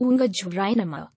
Unga Jorainama